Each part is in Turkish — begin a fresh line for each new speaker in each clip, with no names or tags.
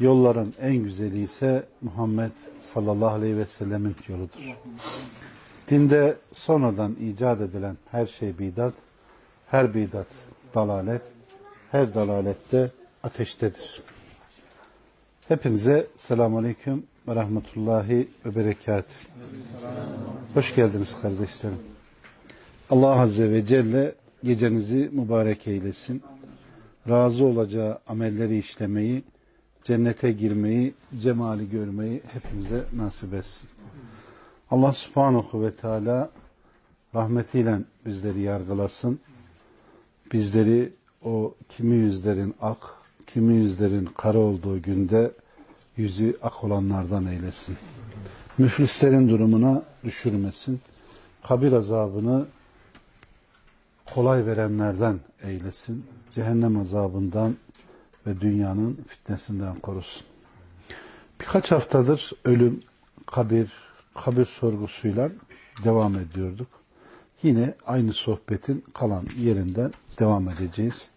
yolların en güzeli ise Muhammed sallallahu aleyhi ve sellemin yoludur. Dinde sonradan icat edilen her şey bidat, her bidat dalalet, her dalalette ateştedir. Hepinize selamun aleyküm ve rahmetullahi ve berekat. Hoş geldiniz kardeşlerim. Allah Azze ve Celle gecenizi mübarek eylesin. Razı olacağı amelleri işlemeyi, cennete girmeyi, cemali görmeyi hepimize nasip etsin. Allah subhanahu ve teala rahmetiyle bizleri yargılasın. Bizleri o kimi yüzlerin ak, kimi yüzlerin kara olduğu günde yüzü ak olanlardan eylesin. Müflislerin durumuna düşürmesin. Kabir azabını kolay verenlerden eylesin. Cehennem azabından ve dünyanın fitnesinden korusun. Birkaç haftadır ölüm, kabir, kabir sorgusuyla devam ediyorduk. Yine aynı sohbetin kalan yerinden devam edeceğiz.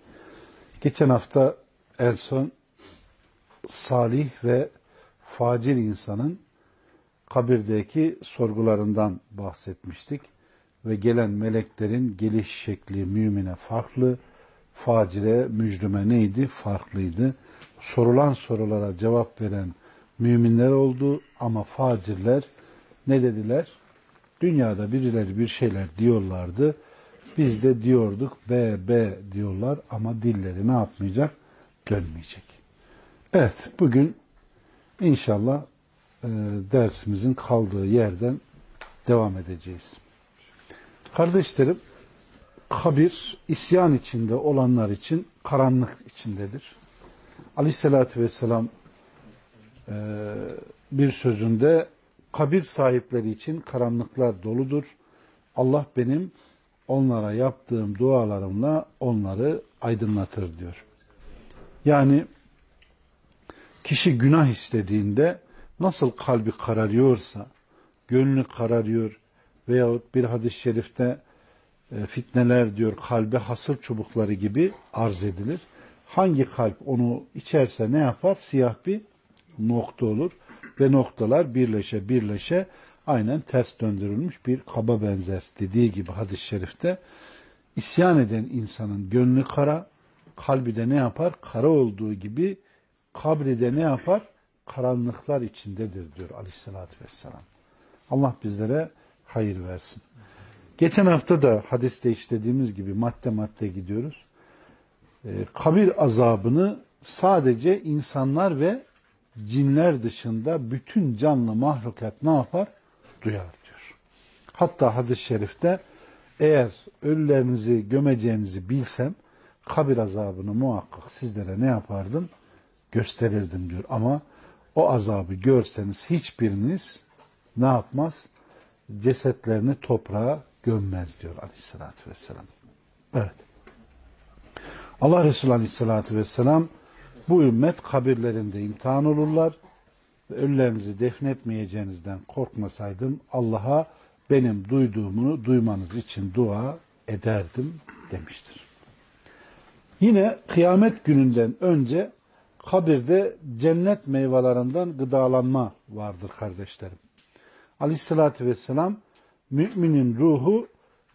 Geçen hafta en son salih ve facir insanın kabirdeki sorgularından bahsetmiştik. Ve gelen meleklerin geliş şekli mümine farklı, facire, mücrime neydi? Farklıydı. Sorulan sorulara cevap veren müminler oldu ama facirler ne dediler? Dünyada birileri bir şeyler diyorlardı. Biz de diyorduk B, B diyorlar ama dilleri ne yapmayacak? Dönmeyecek. Evet, bugün inşallah e, dersimizin kaldığı yerden devam edeceğiz. Kardeşlerim, kabir isyan içinde olanlar için karanlık içindedir. Aleyhissalatü vesselam e, bir sözünde kabir sahipleri için karanlıklar doludur. Allah benim onlara yaptığım dualarımla onları aydınlatır diyor. Yani kişi günah istediğinde nasıl kalbi kararıyorsa, gönlü kararıyor veyahut bir hadis-i şerifte fitneler diyor kalbe hasır çubukları gibi arz edilir. Hangi kalp onu içerse ne yapar? Siyah bir nokta olur ve noktalar birleşe birleşe aynen ters döndürülmüş bir kaba benzer dediği gibi hadis-i şerifte isyan eden insanın gönlü kara, kalbi de ne yapar? Kara olduğu gibi kabri de ne yapar? Karanlıklar içindedir diyor aleyhissalatü vesselam. Allah bizlere hayır versin. Geçen hafta da hadiste işlediğimiz gibi madde madde gidiyoruz. Ee, kabir azabını sadece insanlar ve cinler dışında bütün canlı mahlukat ne yapar? Duyar diyor. Hatta hadis-i şerifte eğer ölülerinizi gömeceğinizi bilsem kabir azabını muhakkak sizlere ne yapardım? Gösterirdim diyor. Ama o azabı görseniz hiçbiriniz ne yapmaz? Cesetlerini toprağa gömmez diyor aleyhissalatü vesselam. Evet. Allah Resulü aleyhissalatü vesselam bu ümmet kabirlerinde imtihan olurlar ve ölülerinizi defnetmeyeceğinizden korkmasaydım Allah'a benim duyduğumu duymanız için dua ederdim demiştir. Yine kıyamet gününden önce kabirde cennet meyvelerinden gıdalanma vardır kardeşlerim. Aleyhissalatü vesselam müminin ruhu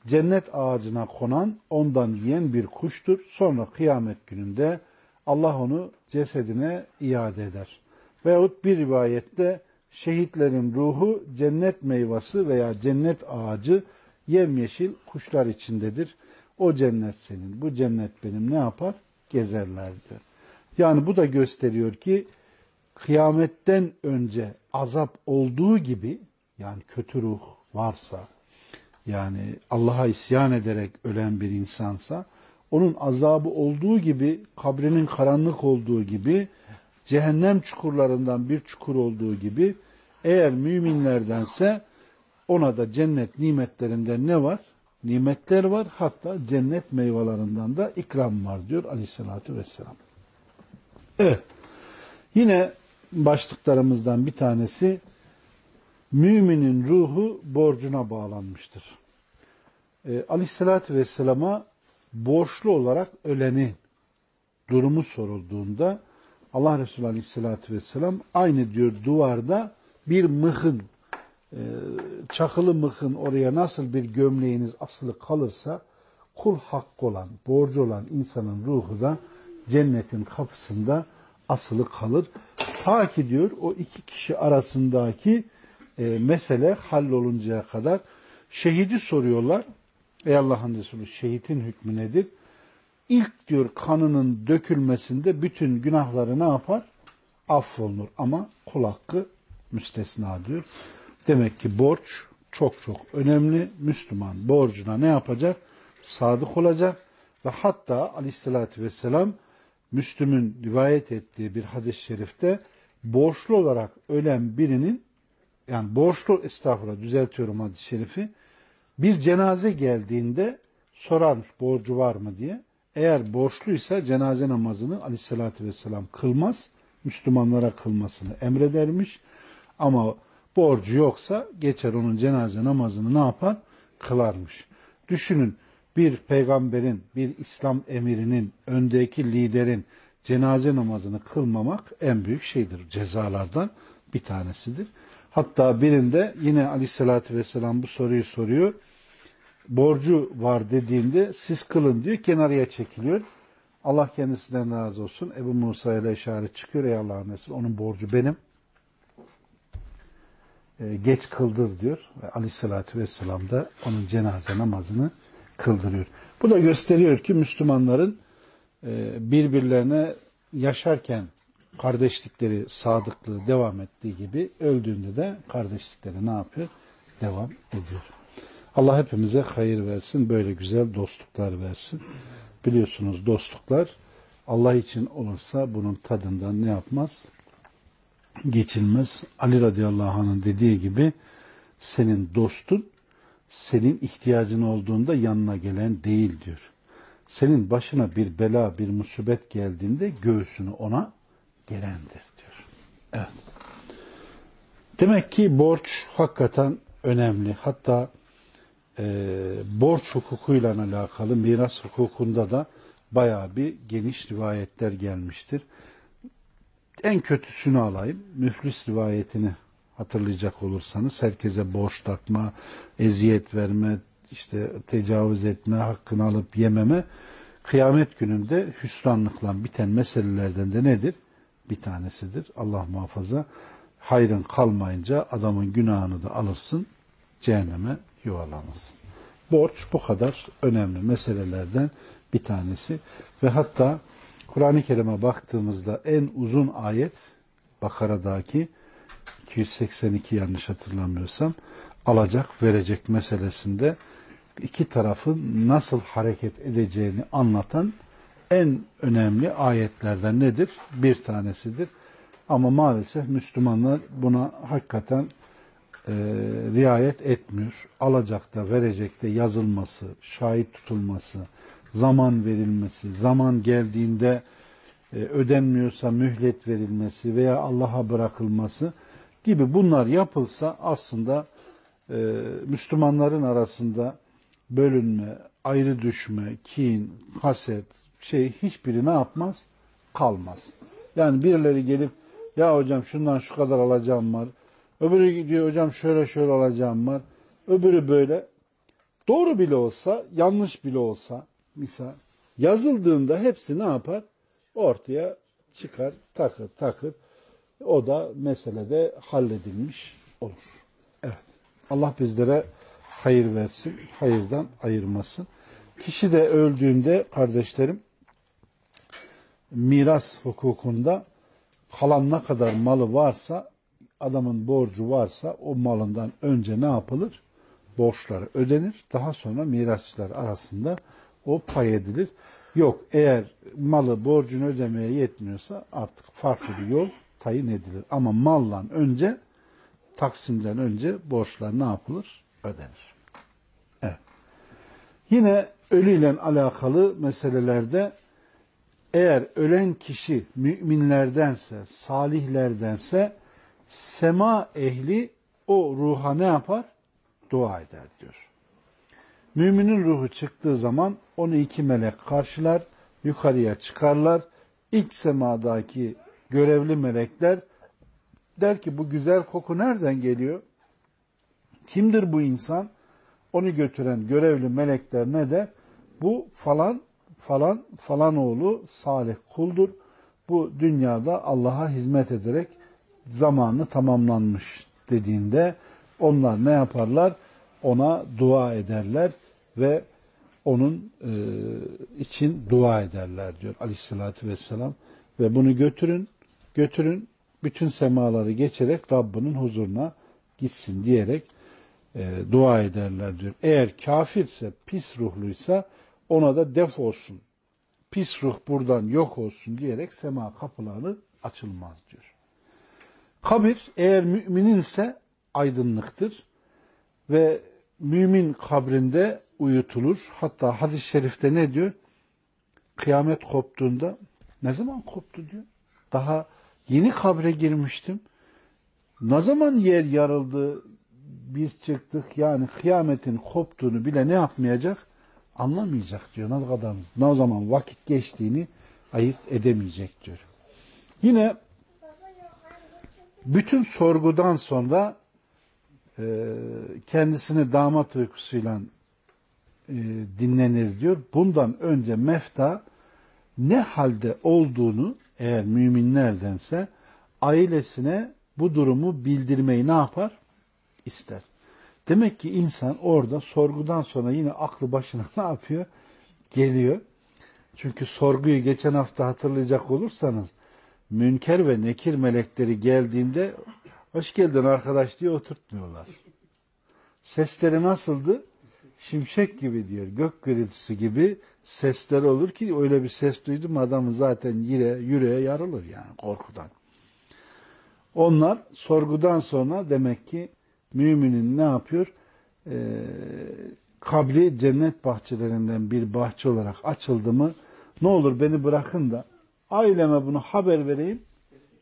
cennet ağacına konan, ondan yiyen bir kuştur. Sonra kıyamet gününde Allah onu cesedine iade eder. Veyahut bir rivayette şehitlerin ruhu cennet meyvası veya cennet ağacı yemyeşil kuşlar içindedir. O cennet senin, bu cennet benim ne yapar? Gezerlerdi. Yani bu da gösteriyor ki kıyametten önce azap olduğu gibi yani kötü ruh varsa yani Allah'a isyan ederek ölen bir insansa onun azabı olduğu gibi kabrinin karanlık olduğu gibi cehennem çukurlarından bir çukur olduğu gibi eğer müminlerdense ona da cennet nimetlerinden ne var? Nimetler var. Hatta cennet meyvelerinden de ikram var diyor aleyhissalatü vesselam. Evet. Yine başlıklarımızdan bir tanesi müminin ruhu borcuna bağlanmıştır. E, aleyhissalatü vesselama borçlu olarak öleni durumu sorulduğunda Allah Resulü Aleyhisselatü Vesselam aynı diyor duvarda bir mıhın e, çakılı mıhın oraya nasıl bir gömleğiniz asılı kalırsa kul hakkı olan, borcu olan insanın ruhu da cennetin kapısında asılı kalır. Ta ki diyor o iki kişi arasındaki e, mesele halloluncaya kadar şehidi soruyorlar. Ey Allah'ın Resulü şehidin hükmü nedir? İlk diyor kanının dökülmesinde bütün günahları ne yapar? Affolunur ama kul hakkı müstesna diyor. Demek ki borç çok çok önemli. Müslüman borcuna ne yapacak? Sadık olacak ve hatta aleyhissalatü vesselam Müslüm'ün rivayet ettiği bir hadis-i şerifte borçlu olarak ölen birinin yani borçlu estağfurullah düzeltiyorum hadis-i şerifi bir cenaze geldiğinde sorarmış borcu var mı diye. Eğer borçluysa cenaze namazını aleyhissalatü vesselam kılmaz. Müslümanlara kılmasını emredermiş. Ama borcu yoksa geçer onun cenaze namazını ne yapar? Kılarmış. Düşünün bir peygamberin, bir İslam emirinin, öndeki liderin cenaze namazını kılmamak en büyük şeydir. Cezalardan bir tanesidir. Hatta birinde yine aleyhissalatü vesselam bu soruyu soruyor. Borcu var dediğinde siz kılın diyor. Kenarıya çekiliyor. Allah kendisinden razı olsun. Ebu Musa ile işaret çıkıyor. Ey Allah'ın Resulü onun borcu benim. E, geç kıldır diyor. Ve aleyhissalatü vesselam da onun cenaze namazını kıldırıyor. Bu da gösteriyor ki Müslümanların e, birbirlerine yaşarken kardeşlikleri, sadıklığı devam ettiği gibi öldüğünde de kardeşlikleri ne yapıyor? Devam ediyor. Allah hepimize hayır versin, böyle güzel dostluklar versin. Biliyorsunuz dostluklar Allah için olursa bunun tadından ne yapmaz? Geçilmez. Ali radıyallahu anh'ın dediği gibi senin dostun senin ihtiyacın olduğunda yanına gelen değil diyor. Senin başına bir bela, bir musibet geldiğinde göğsünü ona gelendir diyor. Evet. Demek ki borç hakikaten önemli. Hatta e, borç hukukuyla alakalı miras hukukunda da bayağı bir geniş rivayetler gelmiştir. En kötüsünü alayım. Müflis rivayetini hatırlayacak olursanız herkese borç takma, eziyet verme, işte tecavüz etme, hakkını alıp yememe kıyamet gününde hüsranlıkla biten meselelerden de nedir? Bir tanesidir. Allah muhafaza. Hayrın kalmayınca adamın günahını da alırsın, cehenneme yuvarlanırsın. Borç bu kadar önemli meselelerden bir tanesi ve hatta Kur'an-ı Kerim'e baktığımızda en uzun ayet Bakara'daki 282 yanlış hatırlamıyorsam alacak verecek meselesinde iki tarafın nasıl hareket edeceğini anlatan en önemli ayetlerden nedir? Bir tanesidir. Ama maalesef Müslümanlar buna hakikaten e, riayet etmiyor. Alacakta, verecekte yazılması, şahit tutulması, zaman verilmesi, zaman geldiğinde e, ödenmiyorsa mühlet verilmesi veya Allah'a bırakılması gibi bunlar yapılsa aslında e, Müslümanların arasında bölünme, ayrı düşme, kin, haset şey hiçbiri ne yapmaz? Kalmaz. Yani birileri gelip ya hocam şundan şu kadar alacağım var. Öbürü gidiyor hocam şöyle şöyle alacağım var. Öbürü böyle. Doğru bile olsa, yanlış bile olsa misal yazıldığında hepsi ne yapar? Ortaya çıkar, takır takır. O da meselede halledilmiş olur. Evet. Allah bizlere hayır versin, hayırdan ayırmasın. Kişi de öldüğünde kardeşlerim miras hukukunda kalan ne kadar malı varsa adamın borcu varsa o malından önce ne yapılır? Borçları ödenir. Daha sonra mirasçılar arasında o pay edilir. Yok eğer malı borcunu ödemeye yetmiyorsa artık farklı bir yol tayin edilir. Ama mallan önce taksimden önce borçlar ne yapılır? Ödenir. Evet. Yine ölüyle alakalı meselelerde eğer ölen kişi müminlerdense, salihlerdense sema ehli o ruha ne yapar? Dua eder diyor. Müminin ruhu çıktığı zaman onu iki melek karşılar, yukarıya çıkarlar. İlk semadaki görevli melekler der ki bu güzel koku nereden geliyor? Kimdir bu insan? Onu götüren görevli melekler ne der? Bu falan falan falan oğlu salih kuldur. Bu dünyada Allah'a hizmet ederek zamanı tamamlanmış dediğinde onlar ne yaparlar? Ona dua ederler ve onun e, için dua ederler diyor aleyhissalatü vesselam. Ve bunu götürün, götürün bütün semaları geçerek Rabbinin huzuruna gitsin diyerek e, dua ederler diyor. Eğer kafirse, pis ruhluysa ona da def olsun. Pis ruh buradan yok olsun diyerek sema kapıları açılmaz diyor. Kabir eğer mümininse aydınlıktır ve mümin kabrinde uyutulur. Hatta hadis-i şerifte ne diyor? Kıyamet koptuğunda ne zaman koptu diyor. Daha yeni kabre girmiştim. Ne zaman yer yarıldı, biz çıktık yani kıyametin koptuğunu bile ne yapmayacak? Anlamayacak diyor. Ne kadar ne zaman vakit geçtiğini ayırt edemeyecek diyor. Yine bütün sorgudan sonra e, kendisini damat uykusuyla e, dinlenir diyor. Bundan önce mefta ne halde olduğunu eğer müminlerdense ailesine bu durumu bildirmeyi ne yapar? İster. Demek ki insan orada sorgudan sonra yine aklı başına ne yapıyor? Geliyor. Çünkü sorguyu geçen hafta hatırlayacak olursanız münker ve nekir melekleri geldiğinde hoş geldin arkadaş diye oturtmuyorlar. Sesleri nasıldı? Şimşek gibi diyor. Gök gürültüsü gibi sesler olur ki öyle bir ses duydum adamın zaten yire, yüreğe yarılır yani korkudan. Onlar sorgudan sonra demek ki müminin ne yapıyor? Ee, kabri cennet bahçelerinden bir bahçe olarak açıldı mı ne olur beni bırakın da aileme bunu haber vereyim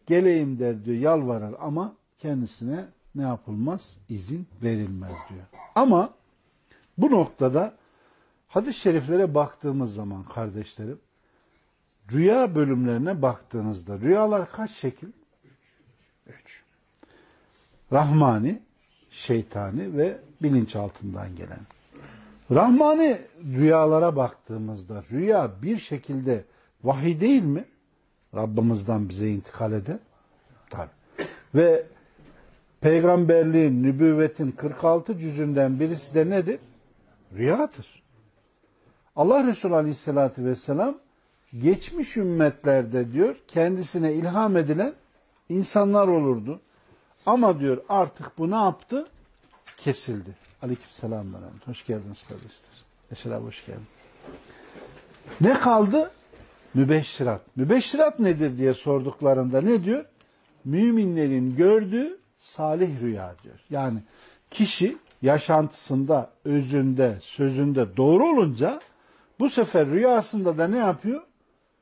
geleyim der diyor yalvarar ama kendisine ne yapılmaz? izin verilmez diyor. Ama bu noktada hadis-i şeriflere baktığımız zaman kardeşlerim rüya bölümlerine baktığınızda rüyalar kaç şekil? Üç. Rahmani, şeytani ve bilinçaltından gelen. Rahmani rüyalara baktığımızda rüya bir şekilde vahiy değil mi? Rabbimizden bize intikal eden. Tabi. Ve peygamberliğin, nübüvvetin 46 cüzünden birisi de nedir? Rüyadır. Allah Resulü Aleyhisselatü Vesselam geçmiş ümmetlerde diyor kendisine ilham edilen insanlar olurdu. Ama diyor artık bu ne yaptı? Kesildi. Aleykümselam. Hoş geldiniz kardeşler. Abi hoş geldin. Ne kaldı? Mübeşşirat. Mübeşşirat nedir diye sorduklarında ne diyor? Müminlerin gördüğü salih rüya diyor. Yani kişi yaşantısında, özünde, sözünde doğru olunca bu sefer rüyasında da ne yapıyor?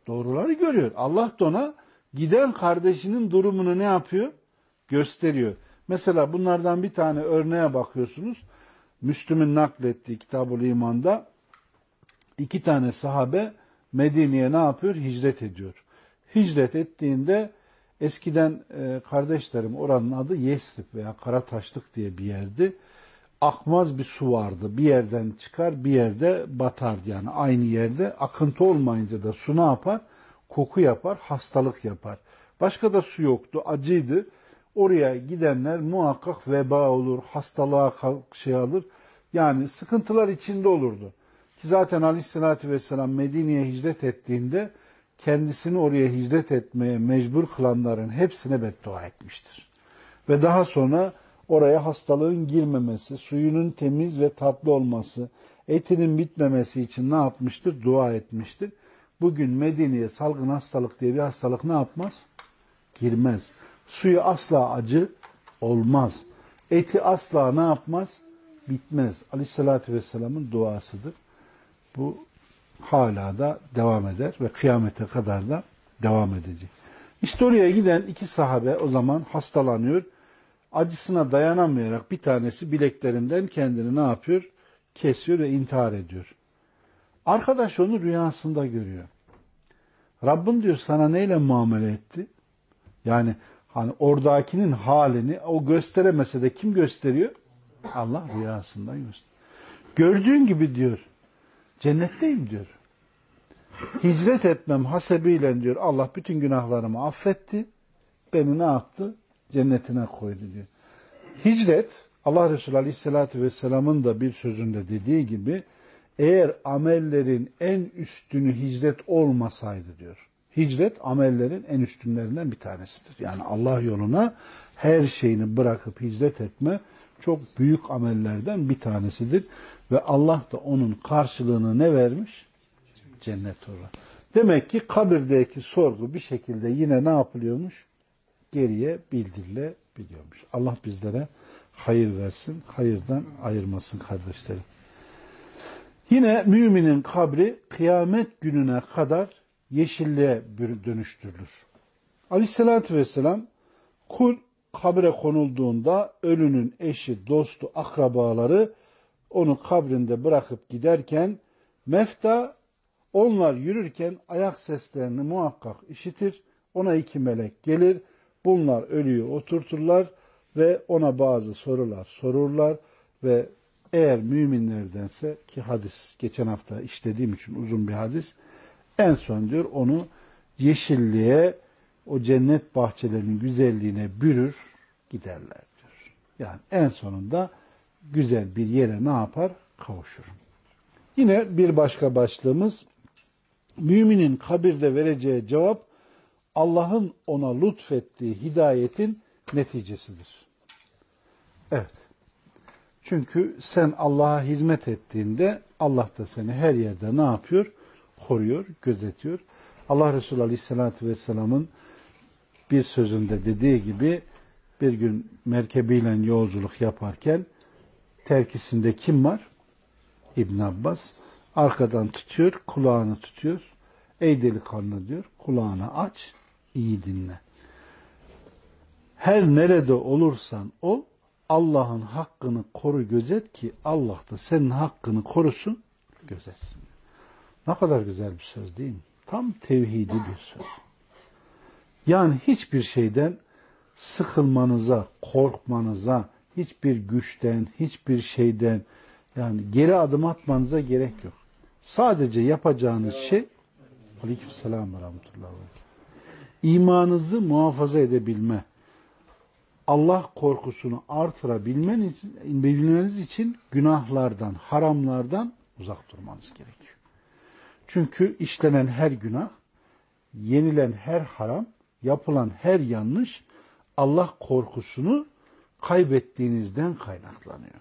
Doğruları görüyor. Allah da ona giden kardeşinin durumunu ne yapıyor? Gösteriyor. Mesela bunlardan bir tane örneğe bakıyorsunuz. Müslüm'ün naklettiği Kitab-ül İman'da iki tane sahabe Medine'ye ne yapıyor? Hicret ediyor. Hicret ettiğinde eskiden e, kardeşlerim oranın adı Yesrib veya Karataşlık diye bir yerdi. Akmaz bir su vardı. Bir yerden çıkar bir yerde batardı yani aynı yerde. Akıntı olmayınca da su ne yapar? Koku yapar, hastalık yapar. Başka da su yoktu, acıydı. Oraya gidenler muhakkak veba olur, hastalığa şey alır. Yani sıkıntılar içinde olurdu. Ki zaten aleyhissalatü vesselam Medine'ye hicret ettiğinde kendisini oraya hicret etmeye mecbur kılanların hepsine beddua etmiştir. Ve daha sonra oraya hastalığın girmemesi, suyunun temiz ve tatlı olması, etinin bitmemesi için ne yapmıştır? Dua etmiştir. Bugün Medine'ye salgın hastalık diye bir hastalık ne yapmaz? Girmez. Suyu asla acı olmaz. eti asla ne yapmaz? Bitmez. Aleyhissalatü vesselamın duasıdır. Bu hala da devam eder ve kıyamete kadar da devam edecek. İşte oraya giden iki sahabe o zaman hastalanıyor. Acısına dayanamayarak bir tanesi bileklerinden kendini ne yapıyor? Kesiyor ve intihar ediyor. Arkadaş onu rüyasında görüyor. Rabbin diyor sana neyle muamele etti? Yani hani oradakinin halini o gösteremese de kim gösteriyor? Allah rüyasında gösteriyor. Gördüğün gibi diyor cennetteyim diyor. Hicret etmem hasebiyle diyor Allah bütün günahlarımı affetti. Beni ne yaptı? Cennetine koydu diyor. Hicret Allah Resulü Aleyhisselatü Vesselam'ın da bir sözünde dediği gibi eğer amellerin en üstünü hicret olmasaydı diyor. Hicret amellerin en üstünlerinden bir tanesidir. Yani Allah yoluna her şeyini bırakıp hicret etme çok büyük amellerden bir tanesidir. Ve Allah da onun karşılığını ne vermiş? Cennet olarak. Demek ki kabirdeki sorgu bir şekilde yine ne yapılıyormuş? Geriye bildirilebiliyormuş. Allah bizlere hayır versin, hayırdan ayırmasın kardeşlerim. Yine müminin kabri kıyamet gününe kadar yeşilliğe dönüştürülür. Aleyhissalatü vesselam kul kabre konulduğunda ölünün eşi, dostu, akrabaları onu kabrinde bırakıp giderken mefta onlar yürürken ayak seslerini muhakkak işitir. Ona iki melek gelir. Bunlar ölüyü oturturlar ve ona bazı sorular sorurlar ve eğer müminlerdense ki hadis geçen hafta işlediğim için uzun bir hadis en son diyor onu yeşilliğe o cennet bahçelerinin güzelliğine bürür giderler diyor. Yani en sonunda güzel bir yere ne yapar? Kavuşur. Yine bir başka başlığımız müminin kabirde vereceği cevap Allah'ın ona lütfettiği hidayetin neticesidir. Evet. Çünkü sen Allah'a hizmet ettiğinde Allah da seni her yerde ne yapıyor? Koruyor, gözetiyor. Allah Resulü Aleyhisselatü Vesselam'ın bir sözünde dediği gibi bir gün merkebiyle yolculuk yaparken terkisinde kim var? İbn Abbas. Arkadan tutuyor, kulağını tutuyor. Ey delikanlı diyor, kulağını aç, iyi dinle. Her nerede olursan ol, Allah'ın hakkını koru gözet ki Allah da senin hakkını korusun, gözetsin. Ne kadar güzel bir söz değil mi? Tam tevhidi bir söz. Yani hiçbir şeyden sıkılmanıza, korkmanıza, hiçbir güçten, hiçbir şeyden yani geri adım atmanıza gerek yok. Sadece yapacağınız şey Aleyküm selam ve rahmetullah. İmanınızı muhafaza edebilme, Allah korkusunu artırabilmeniz için günahlardan, haramlardan uzak durmanız gerekiyor. Çünkü işlenen her günah, yenilen her haram, yapılan her yanlış Allah korkusunu kaybettiğinizden kaynaklanıyor.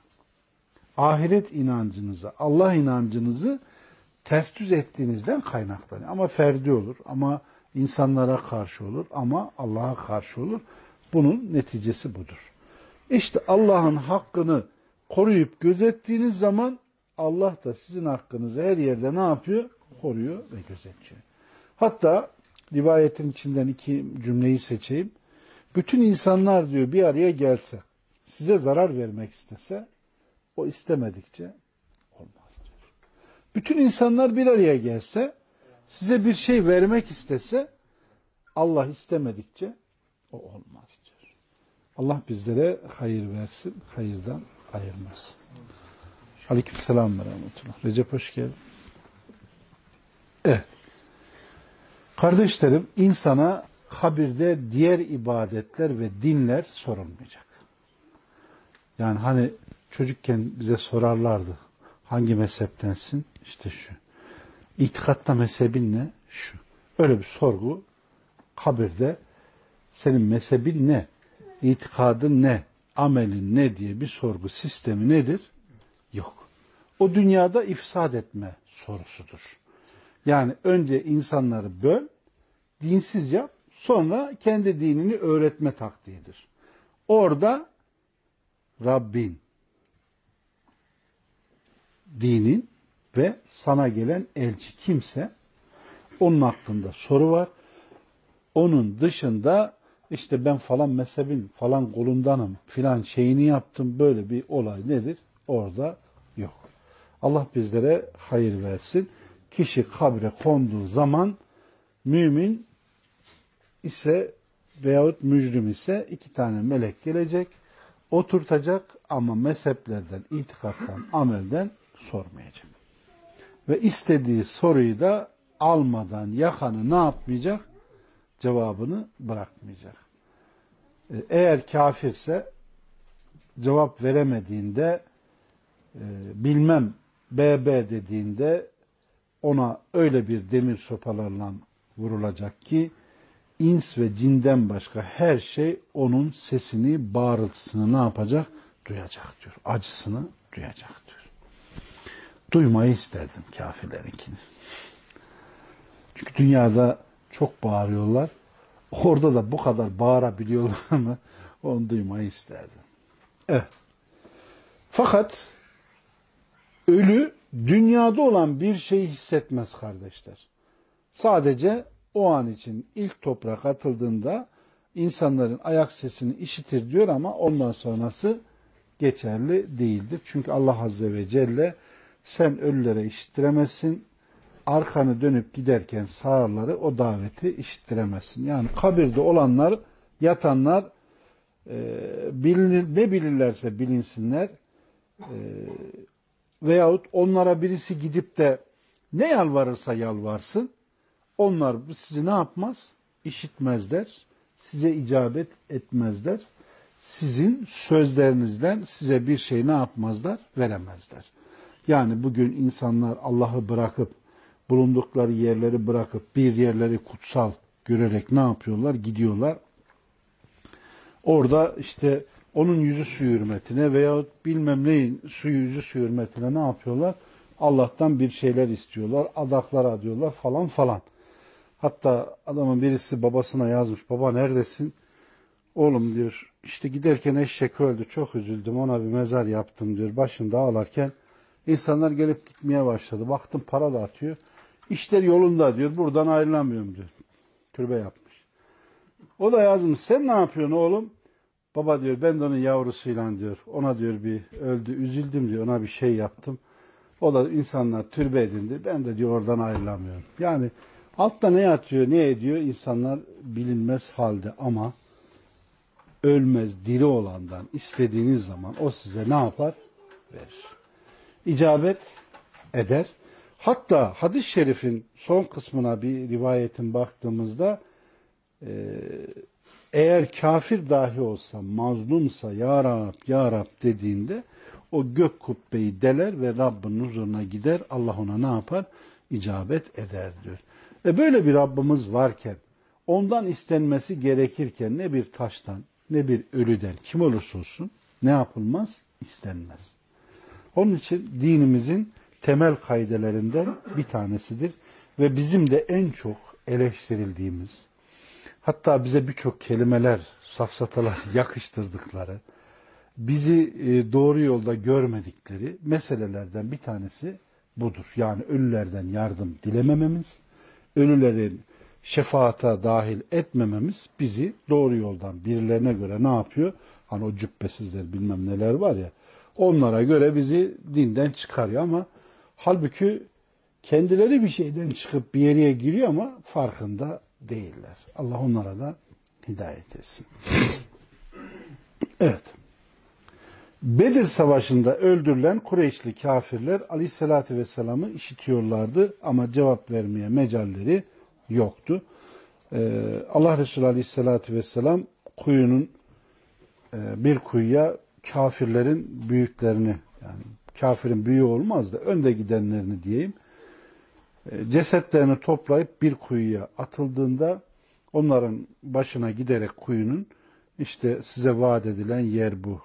Ahiret inancınızı, Allah inancınızı ters düz ettiğinizden kaynaklanıyor. Ama ferdi olur, ama insanlara karşı olur, ama Allah'a karşı olur. Bunun neticesi budur. İşte Allah'ın hakkını koruyup gözettiğiniz zaman Allah da sizin hakkınızı her yerde ne yapıyor? Koruyor ve gözetiyor. Hatta rivayetin içinden iki cümleyi seçeyim. Bütün insanlar diyor bir araya gelse, size zarar vermek istese, o istemedikçe olmaz diyor. Bütün insanlar bir araya gelse, size bir şey vermek istese, Allah istemedikçe o olmaz diyor. Allah bizlere hayır versin, hayırdan ayırmaz. Aleyküm selam ve rahmetullah. Recep hoş geldin. Kardeşlerim, insana kabirde diğer ibadetler ve dinler sorulmayacak. Yani hani çocukken bize sorarlardı. Hangi mezheptensin? İşte şu. İtikatta mezhebin ne? Şu. Öyle bir sorgu kabirde senin mezhebin ne? İtikadın ne? Amelin ne diye bir sorgu sistemi nedir? Yok. O dünyada ifsad etme sorusudur. Yani önce insanları böl, dinsiz yap, sonra kendi dinini öğretme taktiğidir. Orada Rabbin, dinin ve sana gelen elçi kimse onun hakkında soru var. Onun dışında işte ben falan mezhebin falan kolundanım filan şeyini yaptım böyle bir olay nedir? Orada yok. Allah bizlere hayır versin. Kişi kabre konduğu zaman mümin ise veyahut mücrim ise iki tane melek gelecek, oturtacak ama mezheplerden, itikattan, amelden sormayacak. Ve istediği soruyu da almadan yakanı ne yapmayacak? Cevabını bırakmayacak. E, eğer kafirse cevap veremediğinde e, bilmem BB dediğinde ona öyle bir demir sopalarla vurulacak ki ins ve cinden başka her şey onun sesini, bağırtısını ne yapacak? Duyacak diyor. Acısını duyacak diyor. Duymayı isterdim kafirlerinkini. Çünkü dünyada çok bağırıyorlar. Orada da bu kadar bağırabiliyorlar mı? Onu duymayı isterdim. Evet. Fakat ölü dünyada olan bir şeyi hissetmez kardeşler. Sadece o an için ilk toprak atıldığında insanların ayak sesini işitir diyor ama ondan sonrası geçerli değildir. Çünkü Allah Azze ve Celle sen ölülere işittiremezsin, arkanı dönüp giderken sağırları o daveti işittiremezsin. Yani kabirde olanlar, yatanlar e, bilinir, ne bilirlerse bilinsinler e, veyahut onlara birisi gidip de ne yalvarırsa yalvarsın onlar sizi ne yapmaz? İşitmezler. Size icabet etmezler. Sizin sözlerinizden size bir şey ne yapmazlar? Veremezler. Yani bugün insanlar Allah'ı bırakıp bulundukları yerleri bırakıp bir yerleri kutsal görerek ne yapıyorlar? Gidiyorlar. Orada işte onun yüzü suyu hürmetine veyahut bilmem neyin suyu yüzü suyu hürmetine ne yapıyorlar? Allah'tan bir şeyler istiyorlar, adaklar adıyorlar falan falan. Hatta adamın birisi babasına yazmış. Baba neredesin? Oğlum diyor işte giderken eşek öldü çok üzüldüm ona bir mezar yaptım diyor. Başında ağlarken insanlar gelip gitmeye başladı. Baktım para da atıyor. İşler yolunda diyor. Buradan ayrılamıyorum diyor. Türbe yapmış. O da yazmış. Sen ne yapıyorsun oğlum? Baba diyor ben de onun yavrusuyla diyor. Ona diyor bir öldü. Üzüldüm diyor. Ona bir şey yaptım. O da insanlar türbe edindi. Ben de diyor oradan ayrılamıyorum. Yani Altta ne yatıyor, ne ediyor insanlar bilinmez halde ama ölmez, diri olandan istediğiniz zaman o size ne yapar? Verir. İcabet eder. Hatta hadis-i şerifin son kısmına bir rivayetin baktığımızda e, eğer kafir dahi olsa, mazlumsa ya Rab, ya Rab dediğinde o gök kubbeyi deler ve Rabbin huzuruna gider. Allah ona ne yapar? İcabet eder diyor. Ve böyle bir Rabbimiz varken, ondan istenmesi gerekirken ne bir taştan, ne bir ölüden, kim olursa olsun ne yapılmaz? İstenmez. Onun için dinimizin temel kaidelerinden bir tanesidir. Ve bizim de en çok eleştirildiğimiz, hatta bize birçok kelimeler, safsatalar yakıştırdıkları, bizi e, doğru yolda görmedikleri meselelerden bir tanesi budur. Yani ölülerden yardım dilemememiz, ölülerin şefaata dahil etmememiz bizi doğru yoldan birilerine göre ne yapıyor? Hani o cübbesizler bilmem neler var ya onlara göre bizi dinden çıkarıyor ama halbuki kendileri bir şeyden çıkıp bir yere giriyor ama farkında değiller. Allah onlara da hidayet etsin. evet. Bedir Savaşı'nda öldürülen Kureyşli kafirler Aleyhisselatü Vesselam'ı işitiyorlardı ama cevap vermeye mecalleri yoktu. Ee, Allah Resulü Aleyhisselatü Vesselam kuyunun e, bir kuyuya kafirlerin büyüklerini yani kafirin büyüğü olmaz da önde gidenlerini diyeyim cesetlerini toplayıp bir kuyuya atıldığında onların başına giderek kuyunun işte size vaat edilen yer bu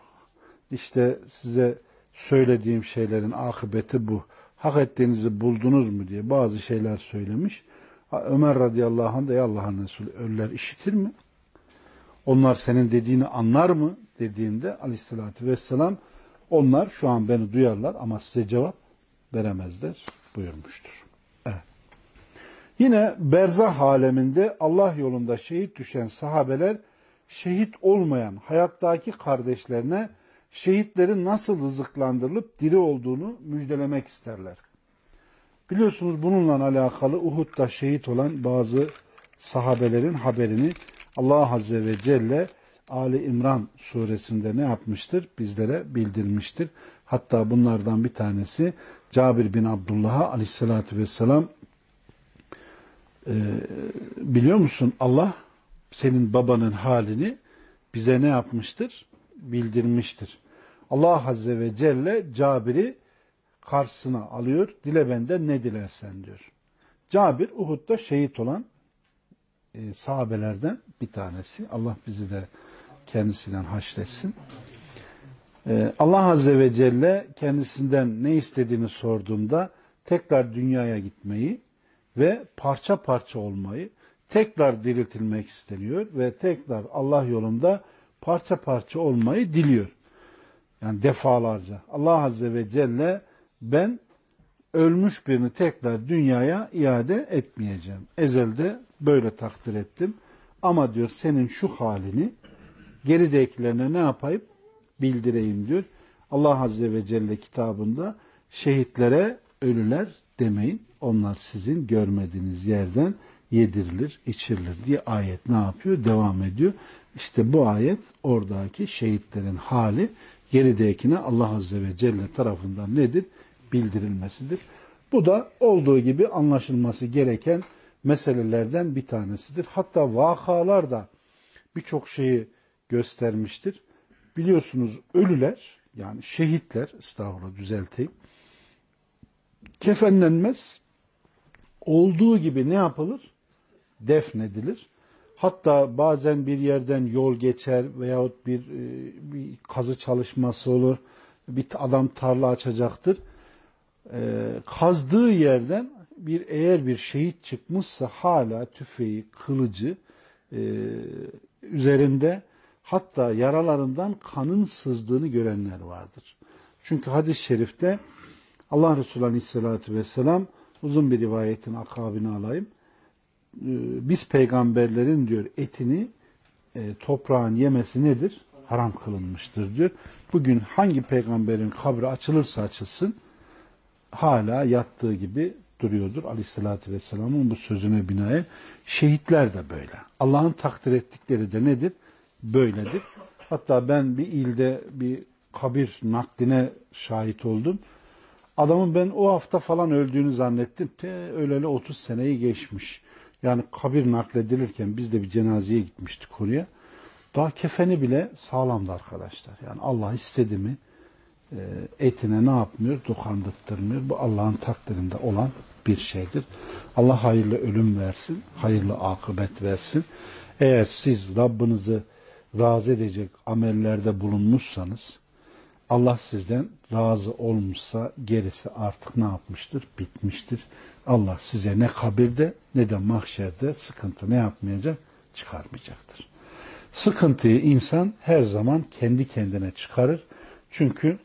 işte size söylediğim şeylerin akıbeti bu. Hak ettiğinizi buldunuz mu diye bazı şeyler söylemiş. Ömer radıyallahu anh da ya Allah'ın Resulü ölüler işitir mi? Onlar senin dediğini anlar mı? dediğinde aleyhissalatü vesselam onlar şu an beni duyarlar ama size cevap veremezler buyurmuştur. Yine berzah aleminde Allah yolunda şehit düşen sahabeler şehit olmayan hayattaki kardeşlerine şehitlerin nasıl rızıklandırılıp diri olduğunu müjdelemek isterler. Biliyorsunuz bununla alakalı Uhud'da şehit olan bazı sahabelerin haberini Allah Azze ve Celle Ali İmran suresinde ne yapmıştır? Bizlere bildirmiştir. Hatta bunlardan bir tanesi Cabir bin Abdullah'a aleyhissalatü vesselam e, biliyor musun Allah senin babanın halini bize ne yapmıştır? Bildirmiştir. Allah Azze ve Celle Cabir'i karşısına alıyor. Dile benden ne dilersen diyor. Cabir Uhud'da şehit olan e, sahabelerden bir tanesi. Allah bizi de kendisinden haşretsin. E, Allah Azze ve Celle kendisinden ne istediğini sorduğunda tekrar dünyaya gitmeyi ve parça parça olmayı, tekrar diriltilmek isteniyor ve tekrar Allah yolunda parça parça olmayı diliyor. Yani defalarca. Allah Azze ve Celle ben ölmüş birini tekrar dünyaya iade etmeyeceğim. Ezelde böyle takdir ettim. Ama diyor senin şu halini geridekilerine ne yapayım? Bildireyim diyor. Allah Azze ve Celle kitabında şehitlere ölüler demeyin. Onlar sizin görmediğiniz yerden yedirilir, içirilir diye ayet ne yapıyor? Devam ediyor. İşte bu ayet oradaki şehitlerin hali geridekine Allah Azze ve Celle tarafından nedir? Bildirilmesidir. Bu da olduğu gibi anlaşılması gereken meselelerden bir tanesidir. Hatta vakalar da birçok şeyi göstermiştir. Biliyorsunuz ölüler yani şehitler estağfurullah düzelteyim kefenlenmez olduğu gibi ne yapılır? Defnedilir. Hatta bazen bir yerden yol geçer veyahut bir, e, bir kazı çalışması olur. Bir adam tarla açacaktır. Ee, kazdığı yerden bir eğer bir şehit çıkmışsa hala tüfeği, kılıcı e, üzerinde hatta yaralarından kanın sızdığını görenler vardır. Çünkü hadis-i şerifte Allah Resulü Aleyhisselatü Vesselam uzun bir rivayetin akabini alayım. Ee, biz peygamberlerin diyor etini e, toprağın yemesi nedir? Haram kılınmıştır diyor. Bugün hangi peygamberin kabri açılırsa açılsın hala yattığı gibi duruyordur. Aleyhissalatü Vesselam'ın bu sözüne binaen şehitler de böyle. Allah'ın takdir ettikleri de nedir? Böyledir. Hatta ben bir ilde bir kabir nakline şahit oldum. Adamın ben o hafta falan öldüğünü zannettim. Te öleli 30 seneyi geçmiş. Yani kabir nakledilirken biz de bir cenazeye gitmiştik oraya. Daha kefeni bile sağlamdı arkadaşlar. Yani Allah istedi mi e, etine ne yapmıyor? Dokandırtmıyor. Bu Allah'ın takdirinde olan bir şeydir. Allah hayırlı ölüm versin, hayırlı akıbet versin. Eğer siz Rabbinizi razı edecek amellerde bulunmuşsanız, Allah sizden razı olmuşsa gerisi artık ne yapmıştır? Bitmiştir. Allah size ne kabirde ne de mahşerde sıkıntı ne yapmayacak? Çıkarmayacaktır. Sıkıntıyı insan her zaman kendi kendine çıkarır. Çünkü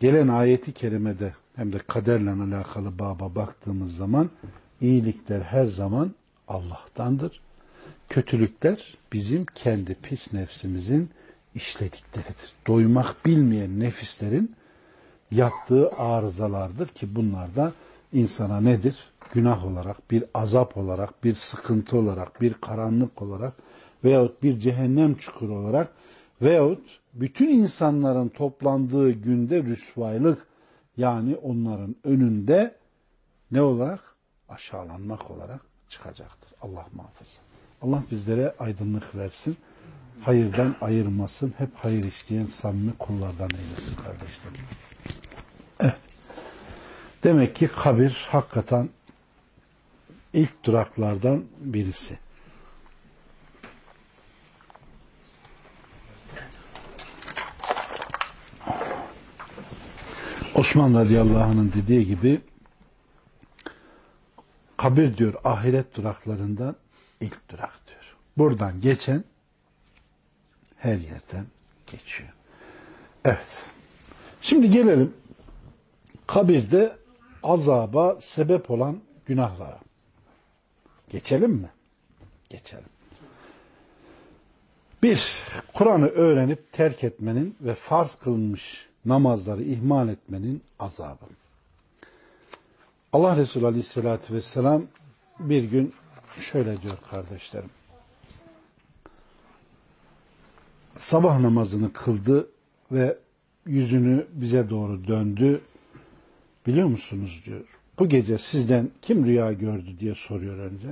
gelen ayeti kerimede hem de kaderle alakalı baba baktığımız zaman iyilikler her zaman Allah'tandır. Kötülükler bizim kendi pis nefsimizin işledikleridir. Doymak bilmeyen nefislerin yaptığı arızalardır ki bunlar da insana nedir? Günah olarak, bir azap olarak, bir sıkıntı olarak, bir karanlık olarak veyahut bir cehennem çukuru olarak veyahut bütün insanların toplandığı günde rüsvaylık yani onların önünde ne olarak? Aşağılanmak olarak çıkacaktır. Allah muhafaza. Allah bizlere aydınlık versin hayırdan ayırmasın. Hep hayır işleyen samimi kullardan eylesin kardeşlerim. Evet. Demek ki kabir hakikaten ilk duraklardan birisi. Osman radıyallahu anh'ın dediği gibi kabir diyor ahiret duraklarından ilk durak diyor. Buradan geçen her yerden geçiyor. Evet. Şimdi gelelim kabirde azaba sebep olan günahlara. Geçelim mi? Geçelim. Bir, Kur'an'ı öğrenip terk etmenin ve farz kılınmış namazları ihmal etmenin azabı. Allah Resulü Aleyhisselatü Vesselam bir gün şöyle diyor kardeşlerim. Sabah namazını kıldı ve yüzünü bize doğru döndü. Biliyor musunuz diyor. Bu gece sizden kim rüya gördü diye soruyor önce.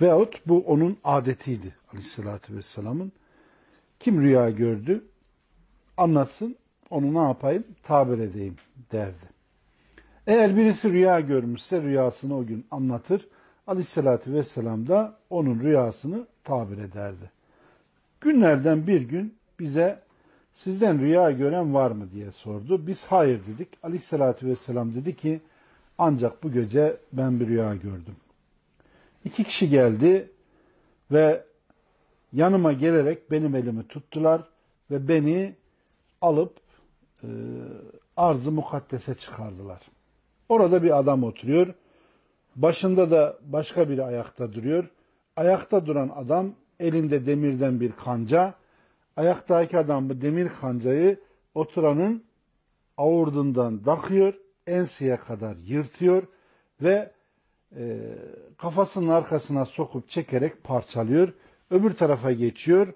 Veyahut bu onun adetiydi aleyhissalatü vesselamın. Kim rüya gördü anlatsın onu ne yapayım tabir edeyim derdi. Eğer birisi rüya görmüşse rüyasını o gün anlatır. Aleyhissalatü vesselam da onun rüyasını tabir ederdi. Günlerden bir gün bize sizden rüya gören var mı diye sordu. Biz hayır dedik. Aleyhissalatü vesselam dedi ki ancak bu gece ben bir rüya gördüm. İki kişi geldi ve yanıma gelerek benim elimi tuttular ve beni alıp e, arz-ı mukaddese çıkardılar. Orada bir adam oturuyor. Başında da başka biri ayakta duruyor. Ayakta duran adam elinde demirden bir kanca. Ayaktaki adam bu demir kancayı oturanın avurdundan dakıyor, enseye kadar yırtıyor ve e, kafasının arkasına sokup çekerek parçalıyor. Öbür tarafa geçiyor,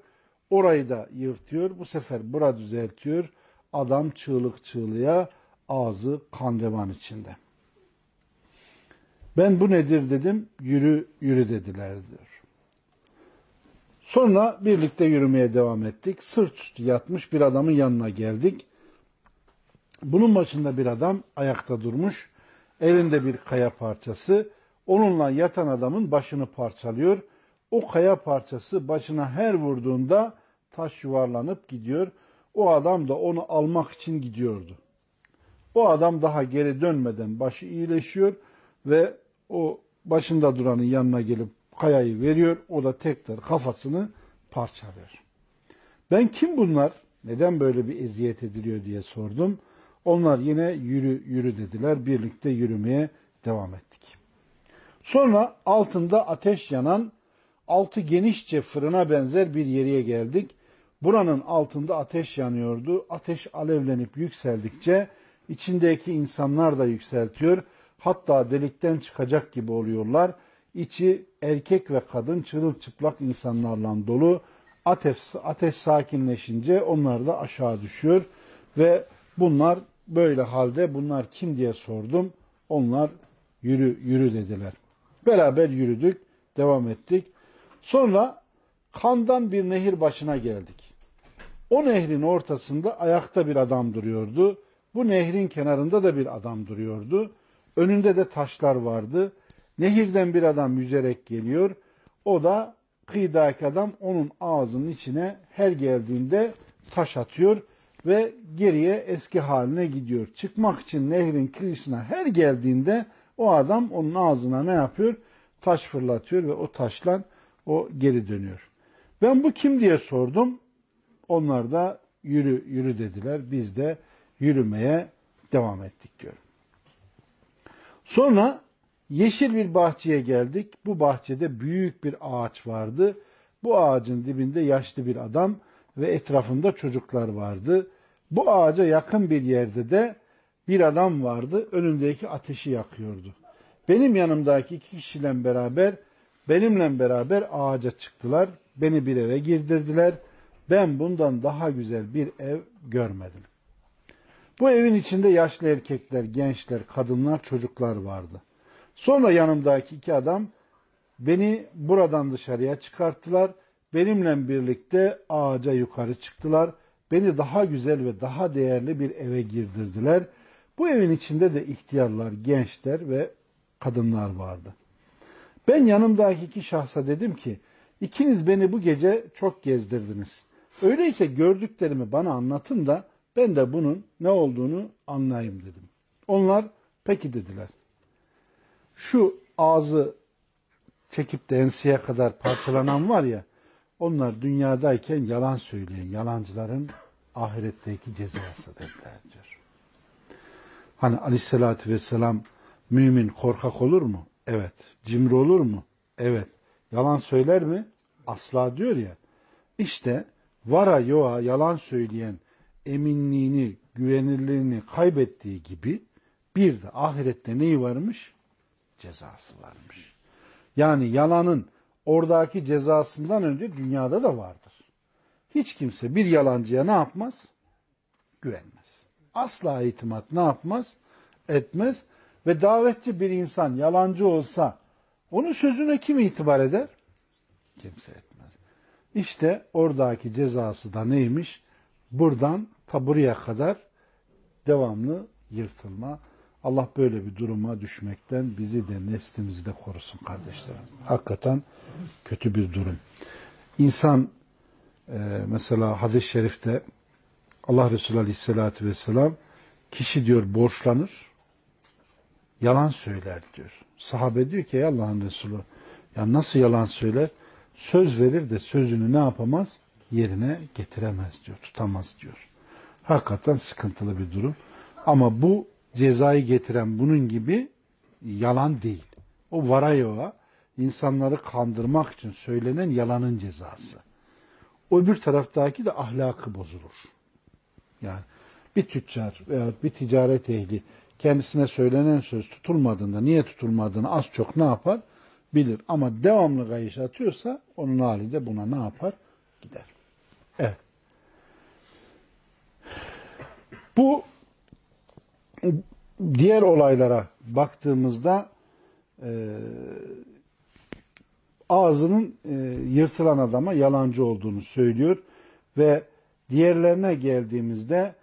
orayı da yırtıyor. Bu sefer bura düzeltiyor. Adam çığlık çığlığa ağzı kan revan içinde. Ben bu nedir dedim, yürü yürü dediler diyor. Sonra birlikte yürümeye devam ettik. Sırt üstü yatmış bir adamın yanına geldik. Bunun başında bir adam ayakta durmuş. Elinde bir kaya parçası. Onunla yatan adamın başını parçalıyor. O kaya parçası başına her vurduğunda taş yuvarlanıp gidiyor. O adam da onu almak için gidiyordu. O adam daha geri dönmeden başı iyileşiyor ve o başında duranın yanına gelip kayayı veriyor. O da tekrar kafasını parçalıyor. Ben kim bunlar? Neden böyle bir eziyet ediliyor diye sordum. Onlar yine yürü yürü dediler. Birlikte yürümeye devam ettik. Sonra altında ateş yanan altı genişçe fırına benzer bir yere geldik. Buranın altında ateş yanıyordu. Ateş alevlenip yükseldikçe içindeki insanlar da yükseltiyor. Hatta delikten çıkacak gibi oluyorlar. İçi erkek ve kadın çırılçıplak insanlarla dolu. Ateş, ateş sakinleşince onlar da aşağı düşüyor. Ve bunlar böyle halde bunlar kim diye sordum. Onlar yürü yürü dediler. Beraber yürüdük, devam ettik. Sonra kandan bir nehir başına geldik. O nehrin ortasında ayakta bir adam duruyordu. Bu nehrin kenarında da bir adam duruyordu. Önünde de taşlar vardı. Nehirden bir adam yüzerek geliyor. O da kıyıdaki adam onun ağzının içine her geldiğinde taş atıyor ve geriye eski haline gidiyor. Çıkmak için nehrin kıyısına her geldiğinde o adam onun ağzına ne yapıyor? Taş fırlatıyor ve o taşla o geri dönüyor. Ben bu kim diye sordum. Onlar da yürü yürü dediler. Biz de yürümeye devam ettik diyor. Sonra yeşil bir bahçeye geldik. Bu bahçede büyük bir ağaç vardı. Bu ağacın dibinde yaşlı bir adam ve etrafında çocuklar vardı. Bu ağaca yakın bir yerde de bir adam vardı. Önündeki ateşi yakıyordu. Benim yanımdaki iki kişiyle beraber benimle beraber ağaca çıktılar. Beni bir eve girdirdiler. Ben bundan daha güzel bir ev görmedim. Bu evin içinde yaşlı erkekler, gençler, kadınlar, çocuklar vardı. Sonra yanımdaki iki adam beni buradan dışarıya çıkarttılar. Benimle birlikte ağaca yukarı çıktılar. Beni daha güzel ve daha değerli bir eve girdirdiler. Bu evin içinde de ihtiyarlar, gençler ve kadınlar vardı. Ben yanımdaki iki şahsa dedim ki, ikiniz beni bu gece çok gezdirdiniz. Öyleyse gördüklerimi bana anlatın da ben de bunun ne olduğunu anlayayım dedim. Onlar peki dediler. Şu ağzı çekip de enseye kadar parçalanan var ya, onlar dünyadayken yalan söyleyen yalancıların ahiretteki cezası dediler diyor. Hani aleyhissalatü vesselam mümin korkak olur mu? Evet. Cimri olur mu? Evet. Yalan söyler mi? Asla diyor ya. İşte vara yoğa yalan söyleyen eminliğini, güvenirliğini kaybettiği gibi bir de ahirette neyi varmış? Cezası varmış. Yani yalanın oradaki cezasından önce dünyada da vardır. Hiç kimse bir yalancıya ne yapmaz? Güvenmez. Asla itimat ne yapmaz? Etmez. Ve davetçi bir insan yalancı olsa onun sözüne kim itibar eder? Kimse etmez. İşte oradaki cezası da neymiş? Buradan ta buraya kadar devamlı yırtılma. Allah böyle bir duruma düşmekten bizi de neslimizi de korusun kardeşlerim. Hakikaten kötü bir durum. İnsan e, mesela hadis-i şerifte Allah Resulü Aleyhisselatü Vesselam kişi diyor borçlanır yalan söyler diyor. Sahabe diyor ki ey Allah'ın Resulü ya nasıl yalan söyler? Söz verir de sözünü ne yapamaz? Yerine getiremez diyor, tutamaz diyor. Hakikaten sıkıntılı bir durum. Ama bu cezayı getiren bunun gibi yalan değil. O varayova insanları kandırmak için söylenen yalanın cezası. Öbür taraftaki de ahlakı bozulur. Yani bir tüccar veya bir ticaret ehli kendisine söylenen söz tutulmadığında niye tutulmadığını az çok ne yapar? Bilir. Ama devamlı kayış atıyorsa onun hali de buna ne yapar? Gider. Evet. Bu diğer olaylara baktığımızda e, ağzının e, yırtılan adama yalancı olduğunu söylüyor ve diğerlerine geldiğimizde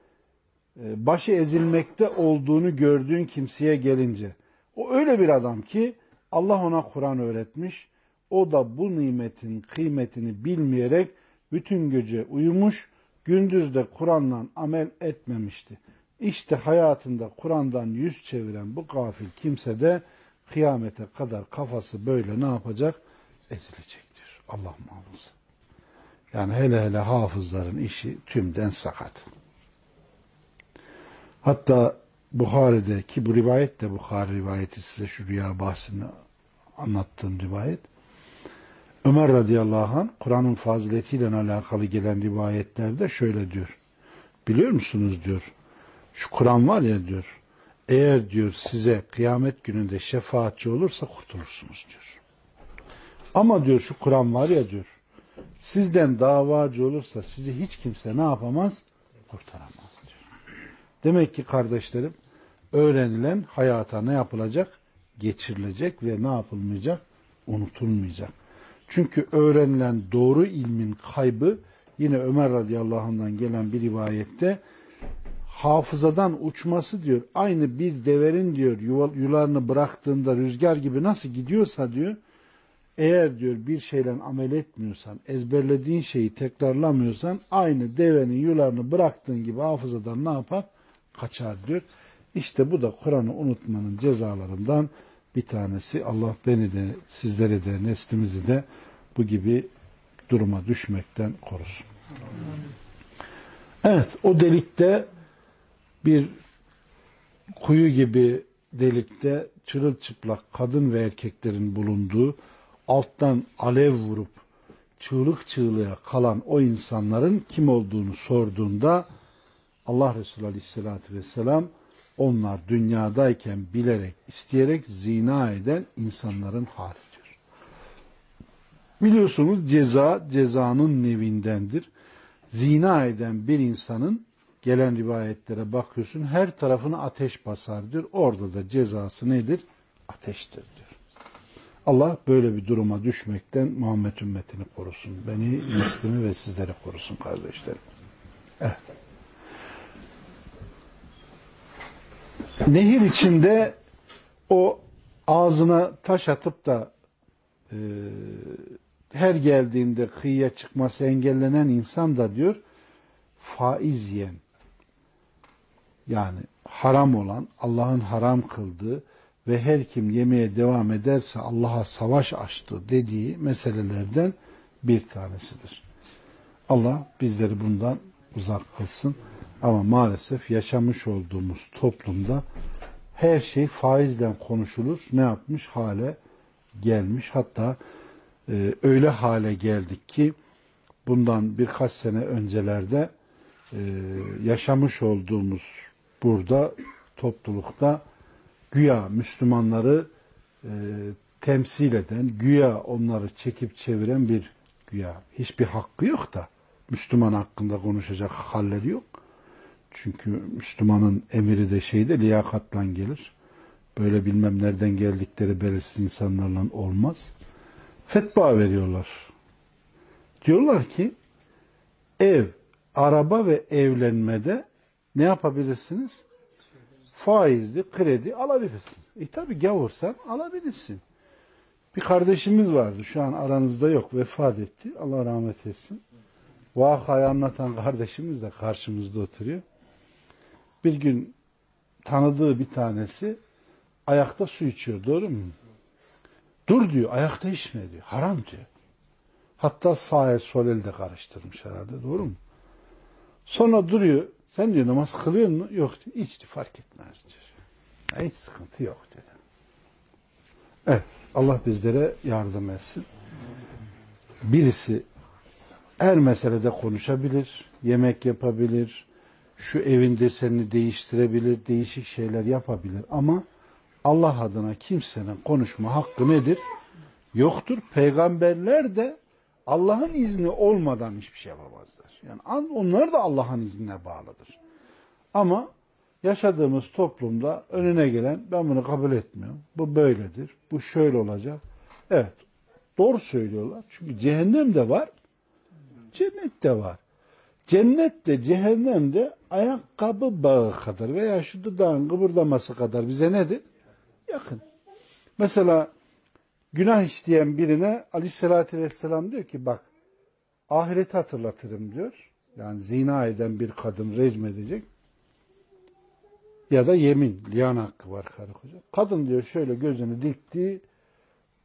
e, başı ezilmekte olduğunu gördüğün kimseye gelince o öyle bir adam ki Allah ona Kur'an öğretmiş o da bu nimetin kıymetini bilmeyerek bütün gece uyumuş gündüzde Kur'an'la amel etmemişti. İşte hayatında Kur'an'dan yüz çeviren bu gafil kimse de kıyamete kadar kafası böyle ne yapacak? Ezilecektir. Allah muhafaza. Yani hele hele hafızların işi tümden sakat. Hatta Bukhari'de ki bu rivayet de Bukhari rivayeti size şu rüya bahsini anlattığım rivayet. Ömer radıyallahu anh Kur'an'ın faziletiyle alakalı gelen rivayetlerde şöyle diyor. Biliyor musunuz diyor. Şu Kur'an var ya diyor. Eğer diyor size kıyamet gününde şefaatçi olursa kurtulursunuz diyor. Ama diyor şu Kur'an var ya diyor. Sizden davacı olursa sizi hiç kimse ne yapamaz? Kurtaramaz. Demek ki kardeşlerim öğrenilen hayata ne yapılacak? Geçirilecek ve ne yapılmayacak? Unutulmayacak. Çünkü öğrenilen doğru ilmin kaybı yine Ömer radıyallahu anh'dan gelen bir rivayette hafızadan uçması diyor. Aynı bir deverin diyor yularını bıraktığında rüzgar gibi nasıl gidiyorsa diyor eğer diyor bir şeyle amel etmiyorsan, ezberlediğin şeyi tekrarlamıyorsan aynı devenin yularını bıraktığın gibi hafızadan ne yapar? kaçar diyor. İşte bu da Kur'an'ı unutmanın cezalarından bir tanesi. Allah beni de sizleri de neslimizi de bu gibi duruma düşmekten korusun. Evet o delikte bir kuyu gibi delikte çırılçıplak kadın ve erkeklerin bulunduğu alttan alev vurup çığlık çığlığa kalan o insanların kim olduğunu sorduğunda Allah Resulü Aleyhisselatü Vesselam onlar dünyadayken bilerek, isteyerek zina eden insanların halidir. Biliyorsunuz ceza, cezanın nevindendir. Zina eden bir insanın gelen rivayetlere bakıyorsun her tarafını ateş basar diyor. Orada da cezası nedir? Ateştir diyor. Allah böyle bir duruma düşmekten Muhammed ümmetini korusun. Beni, neslimi ve sizleri korusun kardeşlerim. Evet. Nehir içinde o ağzına taş atıp da e, her geldiğinde kıyıya çıkması engellenen insan da diyor faiz yiyen yani haram olan Allah'ın haram kıldığı ve her kim yemeye devam ederse Allah'a savaş açtı dediği meselelerden bir tanesidir. Allah bizleri bundan uzak kılsın. Ama maalesef yaşamış olduğumuz toplumda her şey faizden konuşulur. Ne yapmış? Hale gelmiş. Hatta e, öyle hale geldik ki bundan birkaç sene öncelerde e, yaşamış olduğumuz burada toplulukta güya Müslümanları e, temsil eden, güya onları çekip çeviren bir güya hiçbir hakkı yok da Müslüman hakkında konuşacak halleri yok. Çünkü Müslümanın emiri de şeyde liyakatla gelir. Böyle bilmem nereden geldikleri belirsiz insanlarla olmaz. Fetva veriyorlar. Diyorlar ki ev, araba ve evlenmede ne yapabilirsiniz? Faizli kredi alabilirsin. E tabi gavursan alabilirsin. Bir kardeşimiz vardı. Şu an aranızda yok. Vefat etti. Allah rahmet etsin. Vakayı anlatan kardeşimiz de karşımızda oturuyor. Bir gün tanıdığı bir tanesi ayakta su içiyor. Doğru mu? Dur diyor. Ayakta içme diyor. Haram diyor. Hatta sağ el sol el de karıştırmış herhalde. Doğru mu? Sonra duruyor. Sen diyor namaz kılıyor mu? Yok diyor. İçti fark etmez diyor. Hiç sıkıntı yok diyor. Evet. Allah bizlere yardım etsin. Birisi her meselede konuşabilir, yemek yapabilir, şu evin desenini değiştirebilir, değişik şeyler yapabilir ama Allah adına kimsenin konuşma hakkı nedir? Yoktur. Peygamberler de Allah'ın izni olmadan hiçbir şey yapamazlar. Yani onlar da Allah'ın iznine bağlıdır. Ama yaşadığımız toplumda önüne gelen ben bunu kabul etmiyorum. Bu böyledir. Bu şöyle olacak. Evet. Doğru söylüyorlar. Çünkü cehennem de var. Cennet de var. Cennet de cehennem de ayakkabı bağı kadar veya şu dudağın kıpırdaması kadar bize nedir? Yakın. Mesela günah işleyen birine aleyhissalatü vesselam diyor ki bak ahireti hatırlatırım diyor. Yani zina eden bir kadın rejim edecek. Ya da yemin, liyan hakkı var karı koca. Kadın diyor şöyle gözünü dikti,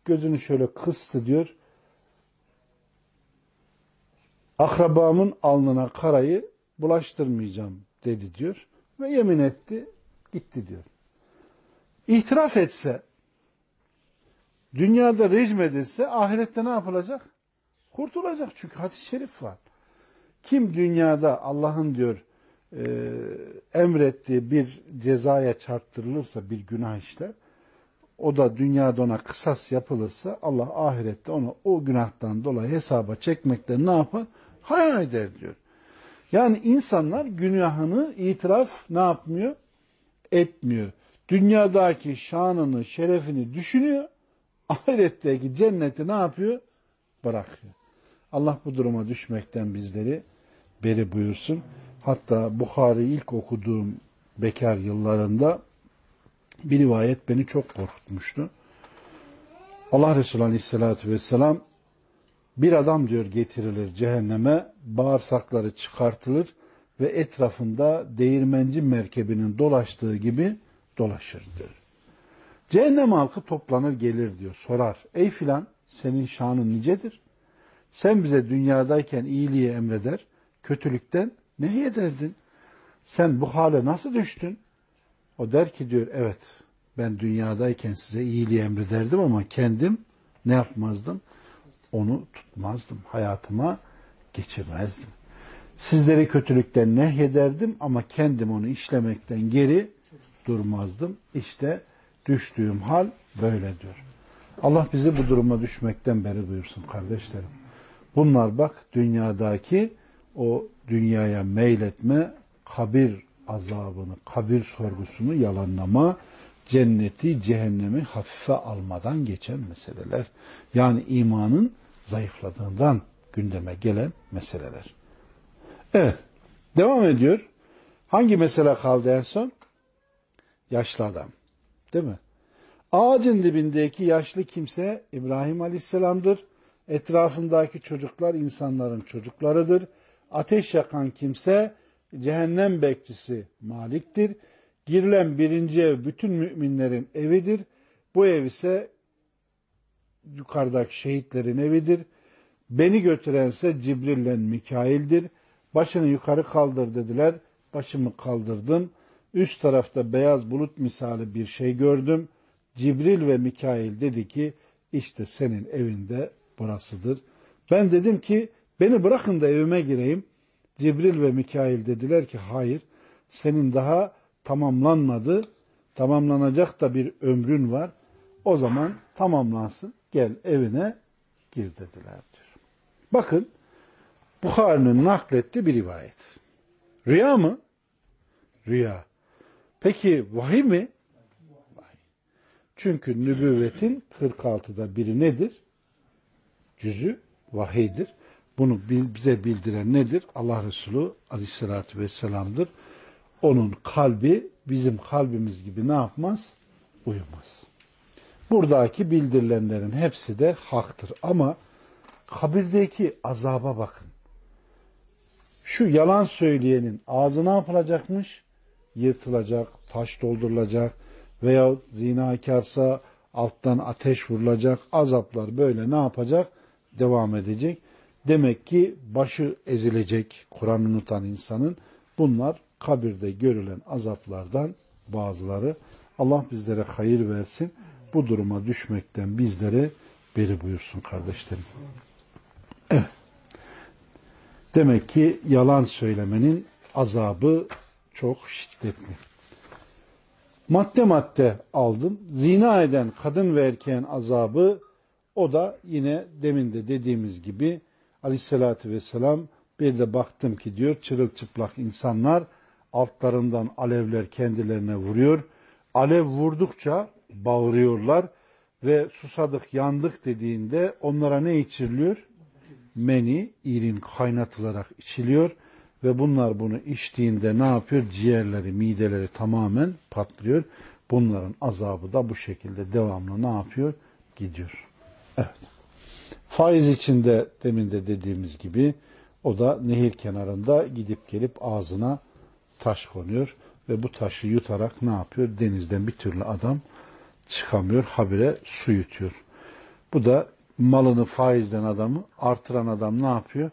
gözünü şöyle kıstı diyor. Akrabamın alnına karayı bulaştırmayacağım dedi diyor. Ve yemin etti, gitti diyor. İtiraf etse, dünyada rejim edilse ahirette ne yapılacak? Kurtulacak çünkü hadis-i şerif var. Kim dünyada Allah'ın diyor e, emrettiği bir cezaya çarptırılırsa bir günah işler, o da dünyada ona kısas yapılırsa Allah ahirette onu o günahtan dolayı hesaba çekmekten ne yapar? Hayal eder diyor. Yani insanlar günahını itiraf ne yapmıyor? Etmiyor. Dünyadaki şanını, şerefini düşünüyor. Ahiretteki cenneti ne yapıyor? Bırakıyor. Allah bu duruma düşmekten bizleri beri buyursun. Hatta Bukhari ilk okuduğum bekar yıllarında bir rivayet beni çok korkutmuştu. Allah Resulü Aleyhisselatü Vesselam bir adam diyor getirilir cehenneme, bağırsakları çıkartılır ve etrafında değirmenci merkebinin dolaştığı gibi dolaşır diyor. Cehennem halkı toplanır gelir diyor, sorar. Ey filan senin şanın nicedir? Sen bize dünyadayken iyiliği emreder, kötülükten nehyederdin. Sen bu hale nasıl düştün? O der ki diyor evet ben dünyadayken size iyiliği emrederdim ama kendim ne yapmazdım? Onu tutmazdım. Hayatıma geçirmezdim. Sizleri kötülükten nehyederdim ama kendim onu işlemekten geri durmazdım. İşte düştüğüm hal böyle diyor. Allah bizi bu duruma düşmekten beri buyursun kardeşlerim. Bunlar bak dünyadaki o dünyaya meyletme, kabir azabını, kabir sorgusunu yalanlama, cenneti, cehennemi hafife almadan geçen meseleler. Yani imanın zayıfladığından gündeme gelen meseleler. Evet, devam ediyor. Hangi mesele kaldı en son? Yaşlı adam. Değil mi? Ağacın dibindeki yaşlı kimse İbrahim Aleyhisselam'dır. Etrafındaki çocuklar insanların çocuklarıdır. Ateş yakan kimse cehennem bekçisi Malik'tir. Girilen birinci ev bütün müminlerin evidir. Bu ev ise yukarıdaki şehitlerin evidir. Beni götürense Cibril'le Mikail'dir. Başını yukarı kaldır dediler. Başımı kaldırdım. Üst tarafta beyaz bulut misali bir şey gördüm. Cibril ve Mikail dedi ki işte senin evinde burasıdır. Ben dedim ki beni bırakın da evime gireyim. Cibril ve Mikail dediler ki hayır senin daha tamamlanmadı. Tamamlanacak da bir ömrün var. O zaman tamamlansın gel evine gir dediler diyor. Bakın Bukhari'nin nakletti bir rivayet. Rüya mı? Rüya. Peki vahiy mi? Vahiy. Çünkü nübüvvetin 46'da biri nedir? Cüzü vahiydir. Bunu bize bildiren nedir? Allah Resulü aleyhissalatü vesselam'dır. Onun kalbi bizim kalbimiz gibi ne yapmaz? Uyumaz. Buradaki bildirilenlerin hepsi de haktır. Ama kabirdeki azaba bakın. Şu yalan söyleyenin ağzı ne yapılacakmış? Yırtılacak, taş doldurulacak veya zinakarsa alttan ateş vurulacak. Azaplar böyle ne yapacak? Devam edecek. Demek ki başı ezilecek Kur'an unutan insanın. Bunlar kabirde görülen azaplardan bazıları. Allah bizlere hayır versin. Bu duruma düşmekten bizlere beri buyursun kardeşlerim. Evet. Demek ki yalan söylemenin azabı çok şiddetli. Madde madde aldım. Zina eden kadın ve erkeğin azabı o da yine demin de dediğimiz gibi aleyhissalatü vesselam bir de baktım ki diyor çırılçıplak insanlar altlarından alevler kendilerine vuruyor. Alev vurdukça bağırıyorlar ve susadık yandık dediğinde onlara ne içiriliyor? Meni, irin kaynatılarak içiliyor ve bunlar bunu içtiğinde ne yapıyor? Ciğerleri, mideleri tamamen patlıyor. Bunların azabı da bu şekilde devamlı ne yapıyor? Gidiyor. Evet. Faiz içinde demin de dediğimiz gibi o da nehir kenarında gidip gelip ağzına taş konuyor ve bu taşı yutarak ne yapıyor? Denizden bir türlü adam çıkamıyor, habire su yutuyor. Bu da malını faizden adamı artıran adam ne yapıyor?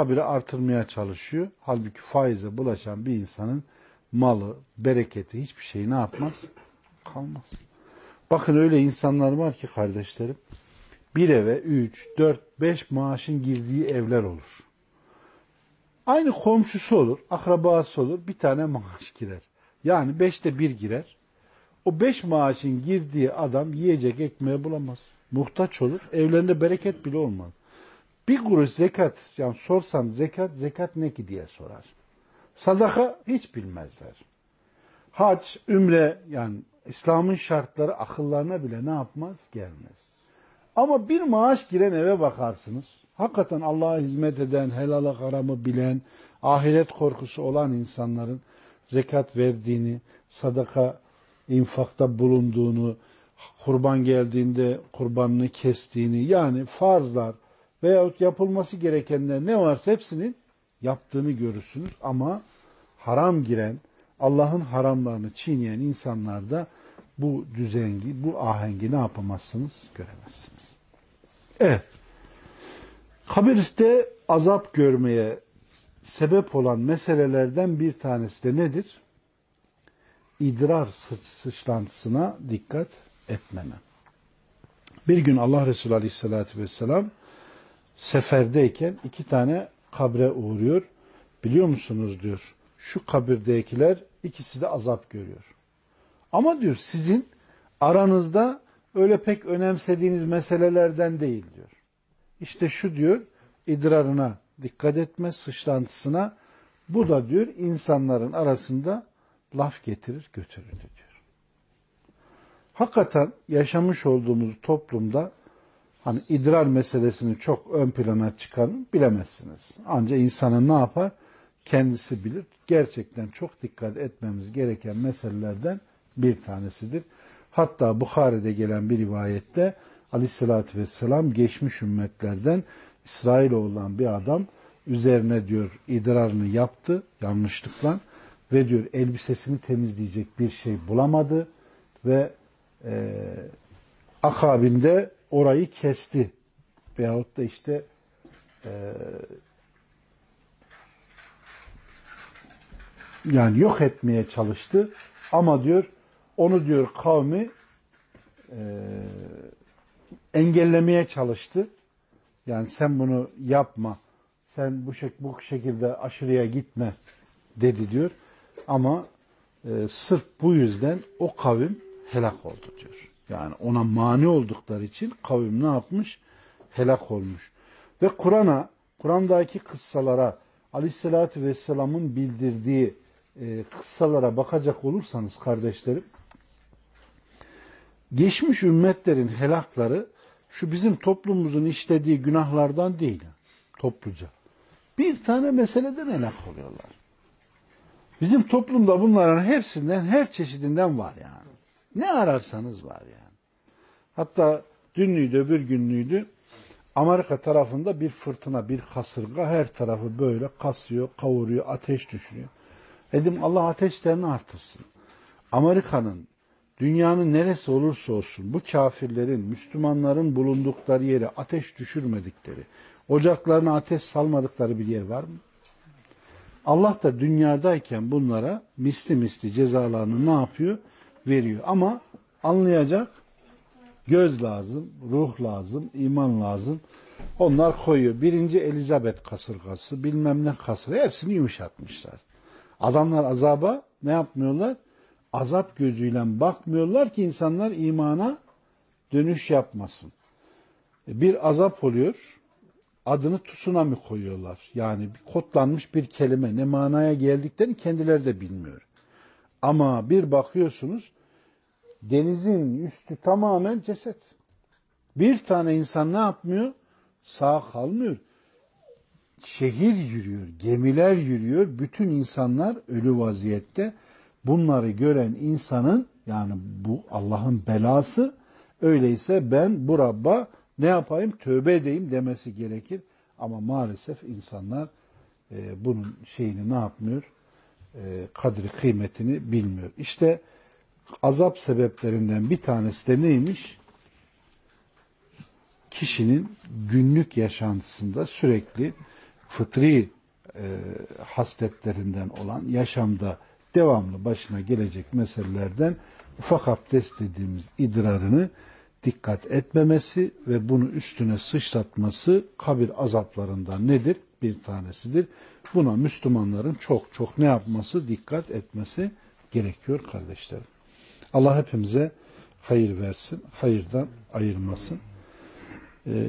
Habire artırmaya çalışıyor. Halbuki faize bulaşan bir insanın malı, bereketi hiçbir şey ne yapmaz? Kalmaz. Bakın öyle insanlar var ki kardeşlerim bir eve üç, dört, beş maaşın girdiği evler olur. Aynı komşusu olur, akrabası olur, bir tane maaş girer. Yani beşte bir girer. O beş maaşın girdiği adam yiyecek ekmeği bulamaz. Muhtaç olur, evlerinde bereket bile olmaz. Bir kuruş zekat, yani sorsan zekat, zekat ne ki diye sorar. Sadaka hiç bilmezler. Hac, ümre, yani İslam'ın şartları akıllarına bile ne yapmaz? Gelmez. Ama bir maaş giren eve bakarsınız. Hakikaten Allah'a hizmet eden, helal haramı bilen, ahiret korkusu olan insanların zekat verdiğini, sadaka, infakta bulunduğunu, kurban geldiğinde kurbanını kestiğini, yani farzlar veyahut yapılması gerekenler ne varsa hepsinin yaptığını görürsünüz. Ama haram giren, Allah'ın haramlarını çiğneyen insanlarda bu düzengi, bu ahengi ne yapamazsınız? Göremezsiniz. Evet. Kabiriste azap görmeye sebep olan meselelerden bir tanesi de nedir? İdrar sıçrantısına dikkat etmeme. Bir gün Allah Resulü Aleyhisselatü Vesselam seferdeyken iki tane kabre uğruyor. Biliyor musunuz diyor, şu kabirdekiler ikisi de azap görüyor. Ama diyor sizin aranızda öyle pek önemsediğiniz meselelerden değil diyor. İşte şu diyor idrarına dikkat etme, sıçrantısına bu da diyor insanların arasında laf getirir götürür diyor. Hakikaten yaşamış olduğumuz toplumda hani idrar meselesini çok ön plana çıkan bilemezsiniz. Ancak insanın ne yapar? Kendisi bilir. Gerçekten çok dikkat etmemiz gereken meselelerden bir tanesidir. Hatta Bukhari'de gelen bir rivayette aleyhissalatü vesselam geçmiş ümmetlerden İsrail olan bir adam üzerine diyor idrarını yaptı yanlışlıkla ve diyor elbisesini temizleyecek bir şey bulamadı ve e, akabinde orayı kesti veyahut da işte e, yani yok etmeye çalıştı ama diyor onu diyor kavmi e, engellemeye çalıştı. Yani sen bunu yapma. Sen bu, şek bu şekilde aşırıya gitme dedi diyor. Ama e, sırf bu yüzden o kavim helak oldu diyor. Yani ona mani oldukları için kavim ne yapmış? Helak olmuş. Ve Kur'an'a, Kur'an'daki kıssalara, Aleyhisselatü Vesselam'ın bildirdiği e, kıssalara bakacak olursanız kardeşlerim, geçmiş ümmetlerin helakları şu bizim toplumumuzun işlediği günahlardan değil. Topluca. Bir tane meseleden helak oluyorlar. Bizim toplumda bunların hepsinden, her çeşidinden var yani. Ne ararsanız var yani. Hatta dünlüydü, öbür günlüydü. Amerika tarafında bir fırtına, bir kasırga her tarafı böyle kasıyor, kavuruyor, ateş düşürüyor. Dedim Allah ateşlerini artırsın. Amerika'nın, dünyanın neresi olursa olsun bu kafirlerin, Müslümanların bulundukları yere ateş düşürmedikleri, ocaklarına ateş salmadıkları bir yer var mı? Allah da dünyadayken bunlara misli misli cezalarını ne yapıyor? Veriyor. Ama anlayacak göz lazım, ruh lazım, iman lazım. Onlar koyuyor. Birinci Elizabeth kasırgası, bilmem ne kasırga hepsini yumuşatmışlar. Adamlar azaba ne yapmıyorlar? Azap gözüyle bakmıyorlar ki insanlar imana dönüş yapmasın. E, bir azap oluyor, adını tsunami koyuyorlar. Yani kodlanmış bir kelime ne manaya geldiklerini kendileri de bilmiyor. Ama bir bakıyorsunuz denizin üstü tamamen ceset. Bir tane insan ne yapmıyor? Sağ kalmıyor. Şehir yürüyor, gemiler yürüyor. Bütün insanlar ölü vaziyette. Bunları gören insanın yani bu Allah'ın belası öyleyse ben bu Rabb'a ne yapayım? Tövbe edeyim demesi gerekir. Ama maalesef insanlar e, bunun şeyini ne yapmıyor? E, kadri kıymetini bilmiyor. İşte azap sebeplerinden bir tanesi de neymiş? Kişinin günlük yaşantısında sürekli fıtri e, hasletlerinden olan yaşamda devamlı başına gelecek meselelerden ufak abdest dediğimiz idrarını dikkat etmemesi ve bunu üstüne sıçratması kabir azaplarından nedir? Bir tanesidir. Buna Müslümanların çok çok ne yapması? Dikkat etmesi gerekiyor kardeşlerim. Allah hepimize hayır versin, hayırdan ayırmasın. Ee,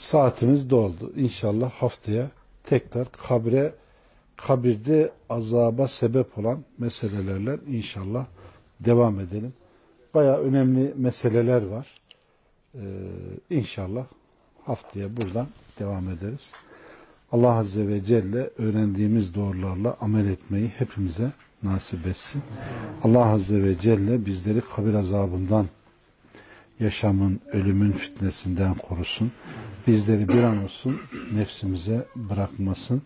saatimiz doldu. İnşallah haftaya tekrar kabre, kabirde azaba sebep olan meselelerle inşallah devam edelim. Baya önemli meseleler var. Ee, inşallah haftaya buradan devam ederiz. Allah Azze ve Celle öğrendiğimiz doğrularla amel etmeyi hepimize nasip etsin. Allah Azze ve Celle bizleri kabir azabından, yaşamın, ölümün fitnesinden korusun. Bizleri bir an olsun nefsimize bırakmasın.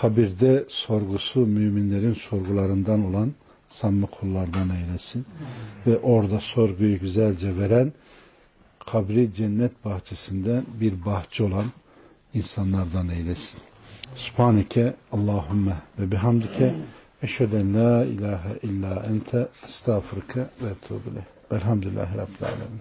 Kabirde sorgusu müminlerin sorgularından olan samimi kullardan eylesin. Ve orada sorguyu güzelce veren, kabri cennet bahçesinden bir bahçe olan insanlardan eylesin. Subhaneke Allahümme ve bihamdike eşheden la ilahe illa ente estağfurke ve etubile. Velhamdülillahi Rabbil Alemin.